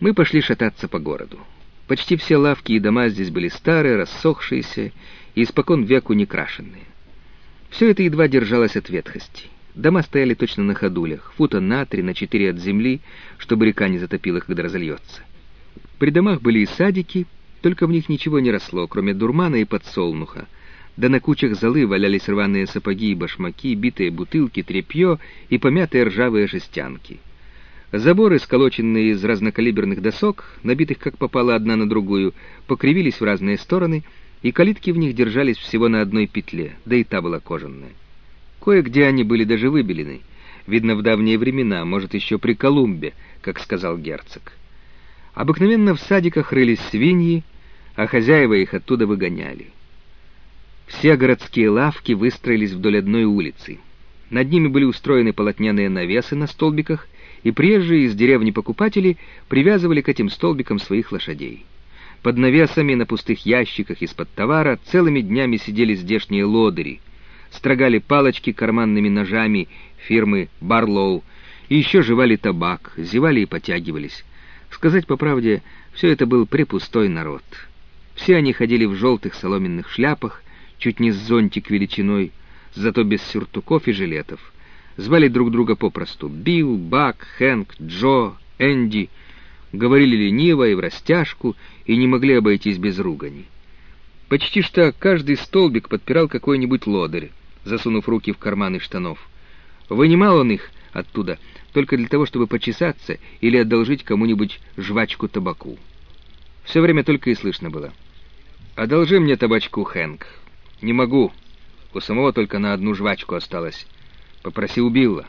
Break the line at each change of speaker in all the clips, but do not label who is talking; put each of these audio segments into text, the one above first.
Мы пошли шататься по городу. Почти все лавки и дома здесь были старые, рассохшиеся и испокон веку не крашенные. Все это едва держалось от ветхости. Дома стояли точно на ходулях, фута на три, на четыре от земли, чтобы река не затопила, когда разольется. При домах были и садики, только в них ничего не росло, кроме дурмана и подсолнуха. Да на кучах золы валялись рваные сапоги и башмаки, битые бутылки, тряпье и помятые ржавые жестянки. Заборы, сколоченные из разнокалиберных досок, набитых как попало одна на другую, покривились в разные стороны, и калитки в них держались всего на одной петле, да и та была кожаная. Кое-где они были даже выбелены. Видно, в давние времена, может, еще при Колумбе, как сказал герцог. Обыкновенно в садиках рылись свиньи, а хозяева их оттуда выгоняли. Все городские лавки выстроились вдоль одной улицы. Над ними были устроены полотняные навесы на столбиках, и приезжие из деревни покупатели привязывали к этим столбикам своих лошадей. Под навесами на пустых ящиках из-под товара целыми днями сидели здешние лодыри, строгали палочки карманными ножами фирмы «Барлоу», и еще жевали табак, зевали и потягивались. Сказать по правде, все это был препустой народ. Все они ходили в желтых соломенных шляпах, чуть не с зонтик величиной, зато без сюртуков и жилетов. Звали друг друга попросту Билл, Бак, Хэнк, Джо, Энди. Говорили лениво и в растяжку, и не могли обойтись без ругани. Почти что каждый столбик подпирал какой-нибудь лодырь, засунув руки в карманы штанов. Вынимал он их оттуда только для того, чтобы почесаться или одолжить кому-нибудь жвачку табаку. Все время только и слышно было. «Одолжи мне табачку, Хэнк». «Не могу. У самого только на одну жвачку осталось. Попросил Билла».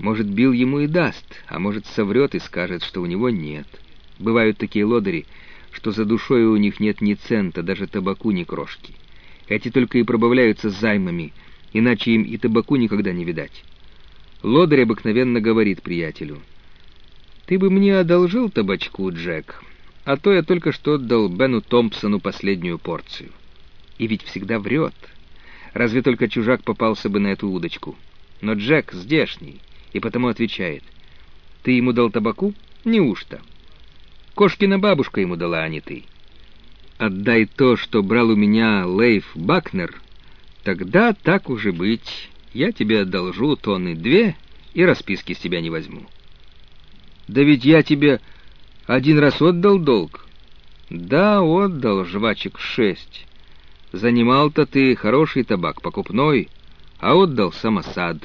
Может, Билл ему и даст, а может, соврет и скажет, что у него нет. Бывают такие лодыри, что за душой у них нет ни цента, даже табаку ни крошки. Эти только и пробавляются займами, иначе им и табаку никогда не видать. Лодырь обыкновенно говорит приятелю. «Ты бы мне одолжил табачку, Джек, а то я только что отдал Бену Томпсону последнюю порцию». И ведь всегда врет. Разве только чужак попался бы на эту удочку. Но Джек здешний, и потому отвечает. «Ты ему дал табаку? Неужто?» «Кошкина бабушка ему дала, а не ты». «Отдай то, что брал у меня Лейф Бакнер, тогда так уже быть» я тебе одолжу тонны две и расписки с тебя не возьму. Да ведь я тебе один раз отдал долг. Да, отдал, жвачек шесть. Занимал-то ты хороший табак, покупной, а отдал самосад.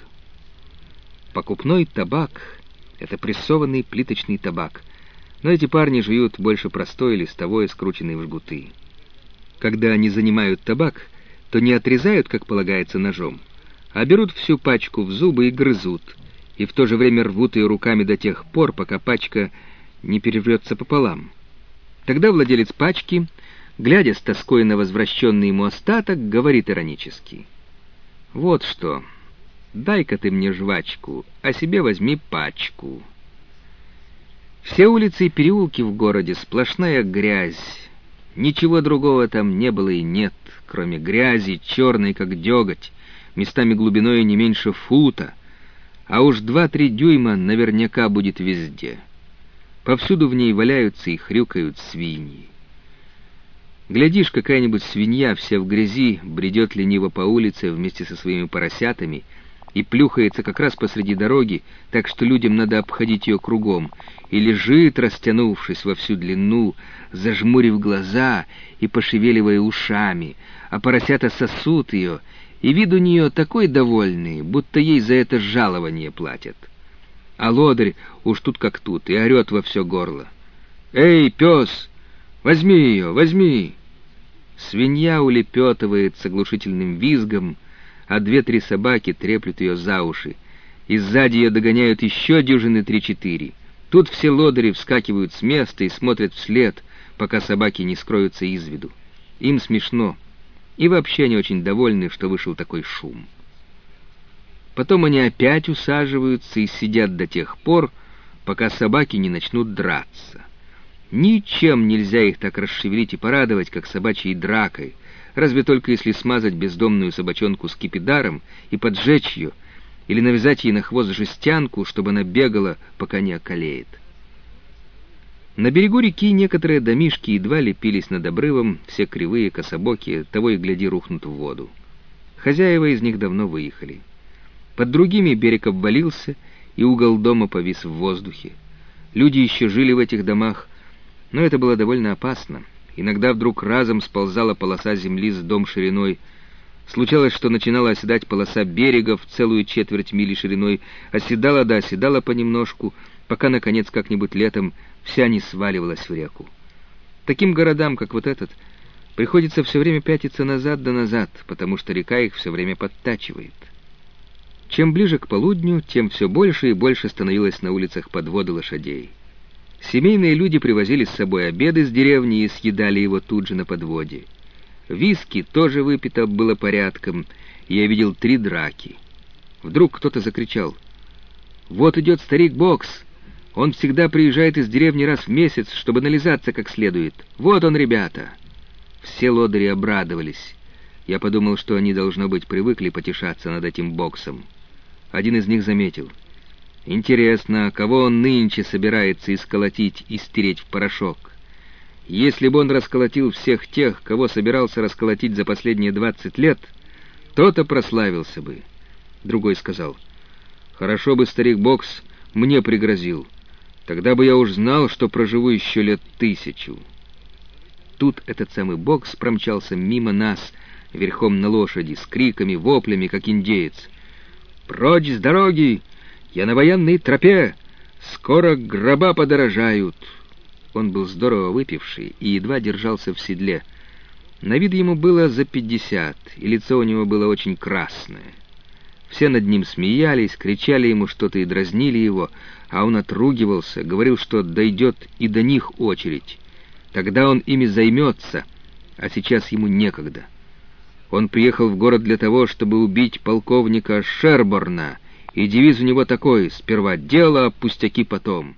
Покупной табак — это прессованный плиточный табак, но эти парни жуют больше простой листовой, скрученный в жгуты. Когда они занимают табак, то не отрезают, как полагается, ножом, а берут всю пачку в зубы и грызут, и в то же время рвут ее руками до тех пор, пока пачка не переврется пополам. Тогда владелец пачки, глядя с тоской на возвращенный ему остаток, говорит иронически. «Вот что, дай-ка ты мне жвачку, а себе возьми пачку». Все улицы и переулки в городе сплошная грязь. Ничего другого там не было и нет, кроме грязи, черной, как деготь, местами глубиной не меньше фута, а уж два-три дюйма наверняка будет везде. Повсюду в ней валяются и хрюкают свиньи. Глядишь, какая-нибудь свинья вся в грязи бредет лениво по улице вместе со своими поросятами и плюхается как раз посреди дороги, так что людям надо обходить ее кругом, и лежит, растянувшись во всю длину, зажмурив глаза и пошевеливая ушами, а поросята сосут ее и вид у нее такой довольный, будто ей за это жалование платят. А лодырь уж тут как тут и орет во все горло. «Эй, пес, возьми ее, возьми!» Свинья улепетывает с оглушительным визгом, а две-три собаки треплют ее за уши, и сзади ее догоняют еще дюжины три-четыре. Тут все лодыри вскакивают с места и смотрят вслед, пока собаки не скроются из виду. Им смешно. И вообще они очень довольны, что вышел такой шум. Потом они опять усаживаются и сидят до тех пор, пока собаки не начнут драться. Ничем нельзя их так расшевелить и порадовать, как собачьей дракой, разве только если смазать бездомную собачонку скипидаром и поджечь ее, или навязать ей на хвост жестянку, чтобы она бегала, пока не околеет. На берегу реки некоторые домишки едва лепились над обрывом, все кривые, кособокие, того и гляди рухнут в воду. Хозяева из них давно выехали. Под другими берег обвалился, и угол дома повис в воздухе. Люди еще жили в этих домах, но это было довольно опасно. Иногда вдруг разом сползала полоса земли с дом шириной. Случалось, что начинала оседать полоса берега в целую четверть мили шириной, оседала да оседала понемножку, пока, наконец, как-нибудь летом вся не сваливалась в реку. Таким городам, как вот этот, приходится все время пятиться назад да назад, потому что река их все время подтачивает. Чем ближе к полудню, тем все больше и больше становилось на улицах подводы лошадей. Семейные люди привозили с собой обеды с деревни и съедали его тут же на подводе. Виски тоже выпито было порядком, я видел три драки. Вдруг кто-то закричал. «Вот идет старик Бокс! Он всегда приезжает из деревни раз в месяц, чтобы нализаться как следует. Вот он, ребята!» Все лодыри обрадовались. Я подумал, что они, должно быть, привыкли потешаться над этим боксом. Один из них заметил. «Интересно, кого он нынче собирается исколотить и стереть в порошок? Если бы он расколотил всех тех, кого собирался расколотить за последние двадцать лет, то-то прославился бы». Другой сказал. «Хорошо бы старик Бокс мне пригрозил. Тогда бы я уж знал, что проживу еще лет тысячу». Тут этот самый Бокс промчался мимо нас, верхом на лошади, с криками, воплями, как индеец. «Прочь с дороги! Я на военной тропе! Скоро гроба подорожают!» Он был здорово выпивший и едва держался в седле. На вид ему было за пятьдесят, и лицо у него было очень красное. Все над ним смеялись, кричали ему что-то и дразнили его, а он отругивался, говорил, что дойдет и до них очередь. Тогда он ими займется, а сейчас ему некогда. Он приехал в город для того, чтобы убить полковника Шерборна, и девиз у него такой «Сперва дело, пустяки потом».